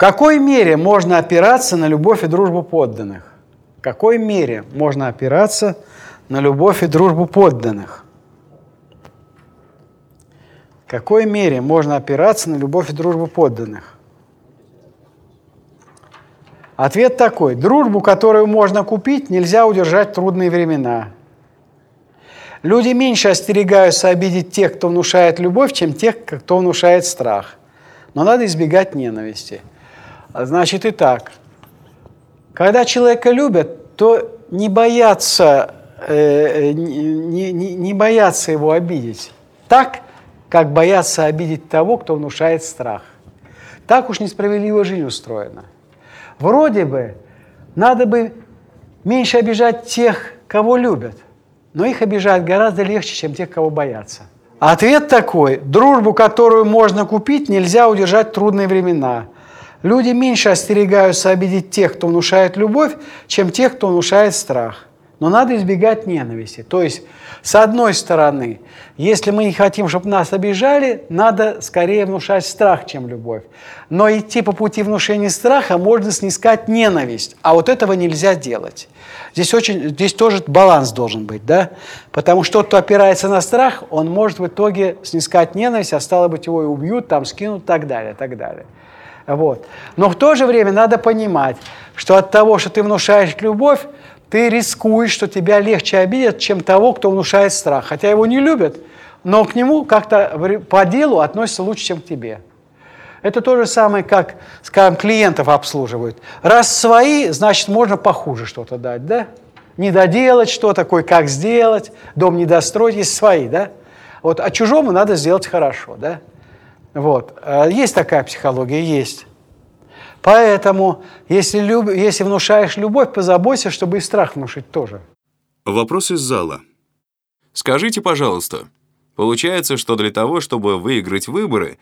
какой мере можно опираться на любовь и дружбу подданных? В какой мере можно опираться на любовь и дружбу подданных? В какой мере можно опираться на любовь и дружбу подданных? Ответ такой. Дружбу, которую можно купить, нельзя удержать в трудные времена. Люди меньше остерегаются обидеть тех, кто внушает любовь, чем тех, кто внушает страх. Но надо избегать ненависти. Значит и так. Когда человека любят, то не боятся, э, не, не, не боятся его обидеть. Так, как боятся обидеть того, кто внушает страх. Так уж несправедливо жизнь устроена. Вроде бы надо бы меньше обижать тех, кого любят, но их обижать гораздо легче, чем тех, кого боятся. Ответ такой. Дружбу, которую можно купить, нельзя удержать в трудные времена. Люди меньше остерегаются обидеть тех, кто внушает любовь, чем тех, кто внушает страх. Но надо избегать ненависти. То есть, с одной стороны, если мы не хотим, чтобы нас обижали, надо скорее внушать страх, чем любовь. Но идти по пути внушения страха можно снискать ненависть, а вот этого нельзя делать. Здесь, очень, здесь тоже баланс должен быть, да? Потому что тот, кто опирается на страх, он может в итоге снискать ненависть, а стало быть, его и убьют, там скинут, так далее, так далее. Вот. Но в то же время надо понимать, что от того, что ты внушаешь любовь, ты рискуешь, что тебя легче обидят, чем того, кто внушает страх. Хотя его не любят, но к нему как-то по делу относятся лучше, чем к тебе. Это то же самое, как, скажем, клиентов обслуживают. Раз свои, значит, можно похуже что-то дать, да? Не доделать что-то, такое, как сделать, дом не достроить, есть свои, да? Вот, а чужому надо сделать хорошо, да? Вот. А есть такая психология, есть. Поэтому, если, люб... если внушаешь любовь, позаботься, чтобы и страх внушить тоже. Вопрос из зала. Скажите, пожалуйста, получается, что для того, чтобы выиграть выборы,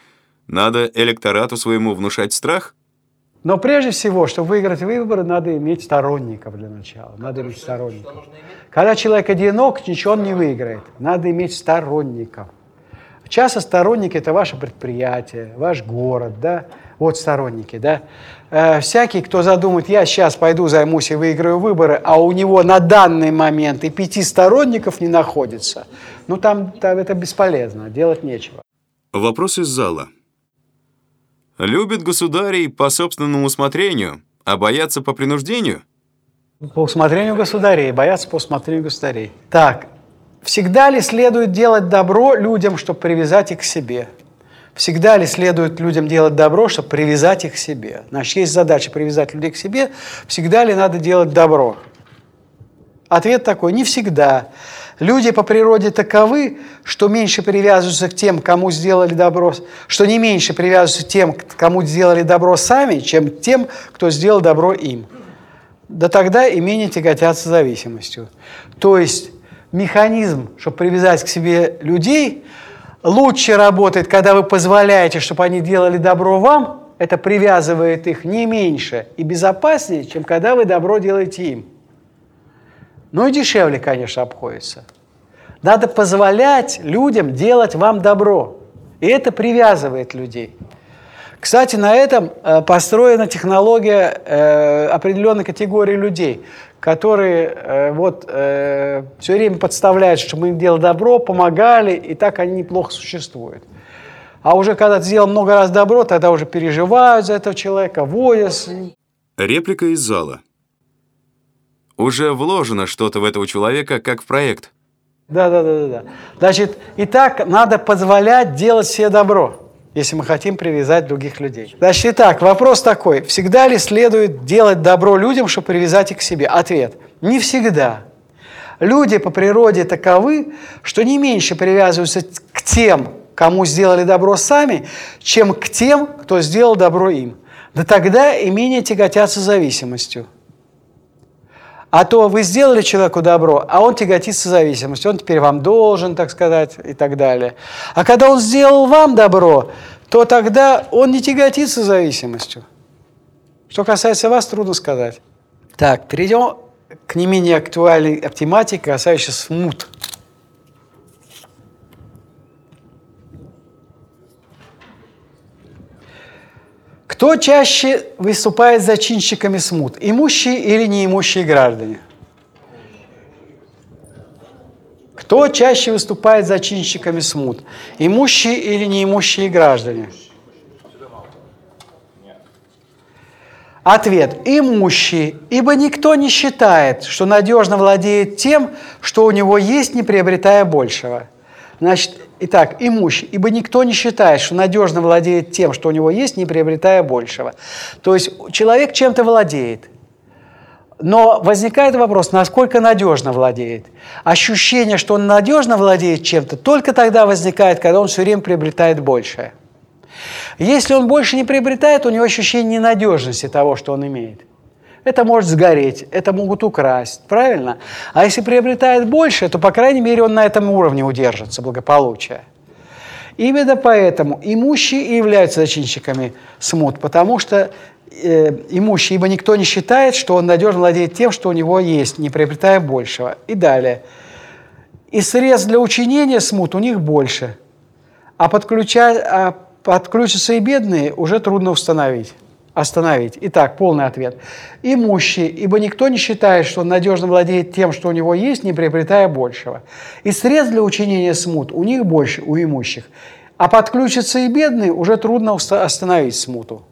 надо электорату своему внушать страх? Но прежде всего, чтобы выиграть выборы, надо иметь сторонников для начала. Надо иметь сторонников. Когда человек одинок, ничего он не выиграет. Надо иметь сторонников. Часто сторонники – это ваше предприятие, ваш город, да, вот сторонники, да. Э, всякий, кто задумает, я сейчас пойду займусь и выиграю выборы, а у него на данный момент и пяти сторонников не находится, ну там, там это бесполезно, делать нечего. Вопрос из зала. Любит государей по собственному усмотрению, а боятся по принуждению? По усмотрению государей, боятся по усмотрению государей. Так, всегда ли следует делать добро людям, чтобы привязать их к себе? Всегда ли следует людям делать добро, чтобы привязать их к себе? Значит, есть задача привязать людей к себе. Всегда ли надо делать добро? Ответ такой – не всегда. Люди по природе таковы, что меньше привязываются к тем, кому сделали добро, что не меньше привязываются к тем, кому сделали добро сами, чем тем, кто сделал добро им. Да тогда и менее тяготятся зависимостью. То есть механизм, чтобы привязать к себе людей – лучше работает, когда вы позволяете, чтобы они делали добро вам, это привязывает их не меньше и безопаснее, чем когда вы добро делаете им. Ну и дешевле, конечно, обходится. Надо позволять людям делать вам добро. И это привязывает людей. Кстати, на этом э, построена технология э, определенной категории людей которые э, вот все время подставляют, что мы им делали добро, помогали, и так они неплохо существуют. А уже когда ты сделал много раз добро, тогда уже переживают за этого человека, водят. Реплика из зала. Уже вложено что-то в этого человека, как в проект. Да, да, да, да. Значит, и так надо позволять делать себе добро если мы хотим привязать других людей. Значит, итак, вопрос такой. Всегда ли следует делать добро людям, чтобы привязать их к себе? Ответ. Не всегда. Люди по природе таковы, что не меньше привязываются к тем, кому сделали добро сами, чем к тем, кто сделал добро им. Да тогда и менее тяготятся зависимостью. А то вы сделали человеку добро, а он тяготится зависимостью, он теперь вам должен, так сказать, и так далее. А когда он сделал вам добро, то тогда он не тяготится зависимостью. Что касается вас, трудно сказать. Так, перейдем к не менее актуальной тематике, касающейся смут. Кто чаще выступает зачинщиками смут? Имущие или неимущие граждане? Кто чаще выступает зачинщиками смут? Имущие или неимущие граждане? Ответ. Имущие, ибо никто не считает, что надежно владеет тем, что у него есть, не приобретая большего. Значит, итак, имущий, ибо никто не считает, что надежно владеет тем, что у него есть, не приобретая большего. То есть человек чем-то владеет. Но возникает вопрос, насколько надежно владеет. Ощущение, что он надежно владеет чем-то, только тогда возникает, когда он все время приобретает большее. Если он больше не приобретает, у него ощущение ненадежности того, что он имеет. Это может сгореть, это могут украсть, правильно? А если приобретает больше, то, по крайней мере, он на этом уровне удержится, благополучия. Именно поэтому имущие и являются зачинщиками смут, потому что э, имущий, ибо никто не считает, что он надежно владеет тем, что у него есть, не приобретая большего. И далее. И средств для учинения смут у них больше, а, подключать, а Подключатся и бедные уже трудно установить, остановить. Итак, полный ответ. Имущие, ибо никто не считает, что он надежно владеет тем, что у него есть, не приобретая большего. И средств для учинения смут у них больше, у имущих. А подключатся и бедные уже трудно остановить смуту.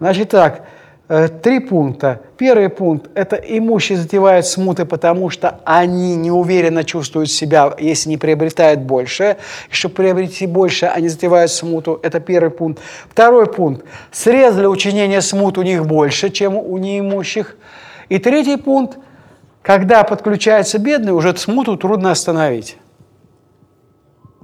Значит так, три пункта. Первый пункт – это имущие затевают смуты, потому что они неуверенно чувствуют себя, если не приобретают больше. Чтобы приобрести больше, они затевают смуту. Это первый пункт. Второй пункт – средств для учинения смут у них больше, чем у неимущих. И третий пункт – когда подключается бедный, уже смуту трудно остановить.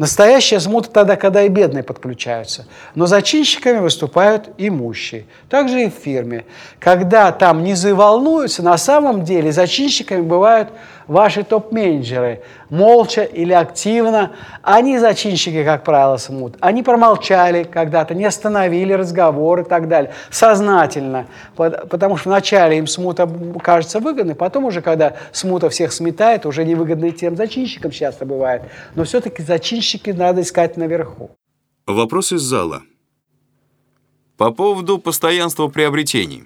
Настоящая смута тогда, когда и бедные подключаются. Но зачинщиками выступают имущие. Также и в фирме. Когда там низы волнуются, на самом деле зачинщиками бывают ваши топ-менеджеры. Молча или активно. Они зачинщики, как правило, смут. Они промолчали когда-то, не остановили разговор и так далее. Сознательно. Потому что вначале им смута кажется выгодной, потом уже, когда смута всех сметает, уже невыгодно тем зачинщикам часто бывает. Но все-таки зачинщики надо искать наверху. Вопрос из зала. По поводу постоянства приобретений.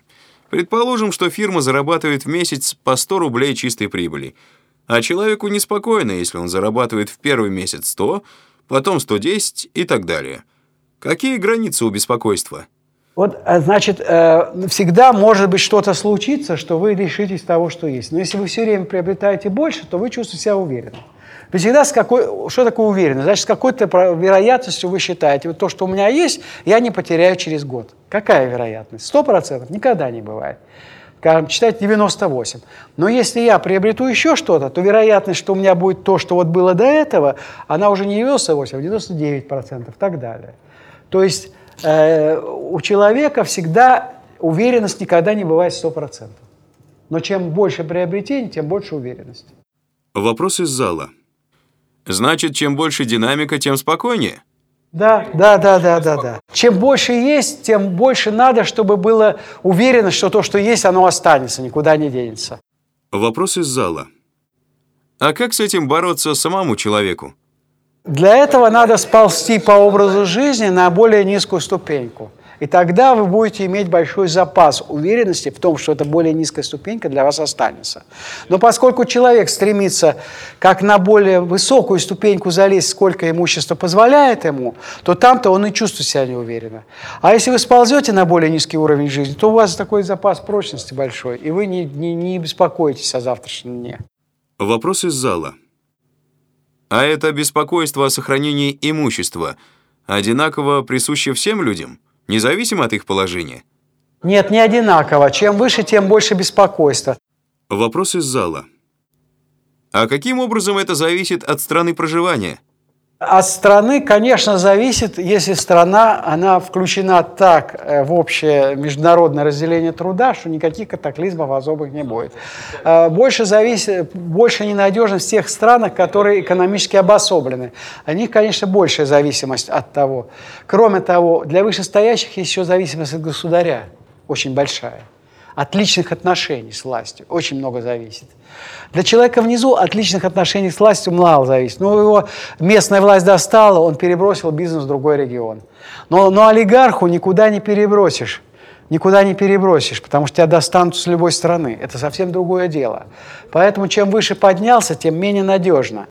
Предположим, что фирма зарабатывает в месяц по 100 рублей чистой прибыли, а человеку неспокойно, если он зарабатывает в первый месяц 100, потом 110 и так далее. Какие границы у беспокойства? Вот, э, значит, э, всегда может быть что-то случиться, что вы лишитесь того, что есть. Но если вы все время приобретаете больше, то вы чувствуете себя уверенно. Вы всегда с какой... Что такое уверенность? Значит, с какой-то вероятностью вы считаете, вот то, что у меня есть, я не потеряю через год. Какая вероятность? Сто процентов? Никогда не бывает. Считать 98. Но если я приобрету еще что-то, то вероятность, что у меня будет то, что вот было до этого, она уже не 98, а 99 процентов и так далее. То есть э, у человека всегда уверенность никогда не бывает 100 процентов. Но чем больше приобретений, тем больше уверенности. Вопрос из зала. Значит, чем больше динамика, тем спокойнее? Да, да, да, да, да, да. Чем больше есть, тем больше надо, чтобы было уверено, что то, что есть, оно останется, никуда не денется. Вопрос из зала. А как с этим бороться самому человеку? Для этого надо сползти по образу жизни на более низкую ступеньку. И тогда вы будете иметь большой запас уверенности в том, что эта более низкая ступенька для вас останется. Но поскольку человек стремится как на более высокую ступеньку залезть, сколько имущество позволяет ему, то там-то он и чувствует себя неуверенно. А если вы сползете на более низкий уровень жизни, то у вас такой запас прочности большой, и вы не, не, не беспокоитесь о завтрашнем дне. Вопрос из зала. А это беспокойство о сохранении имущества одинаково присуще всем людям? Независимо от их положения? Нет, не одинаково. Чем выше, тем больше беспокойства. Вопрос из зала. А каким образом это зависит от страны проживания? От страны, конечно, зависит, если страна, она включена так э, в общее международное разделение труда, что никаких катаклизмов особых не будет. Э, больше зависит, больше ненадежность в тех странах, которые экономически обособлены. О них, конечно, большая зависимость от того. Кроме того, для вышестоящих есть еще зависимость от государя, очень большая. От личных отношений с властью. Очень много зависит. Для человека внизу от личных отношений с властью мало зависит. Ну, его местная власть достала, он перебросил бизнес в другой регион. Но, но олигарху никуда не перебросишь. Никуда не перебросишь, потому что тебя достанут с любой стороны. Это совсем другое дело. Поэтому чем выше поднялся, тем менее надежно.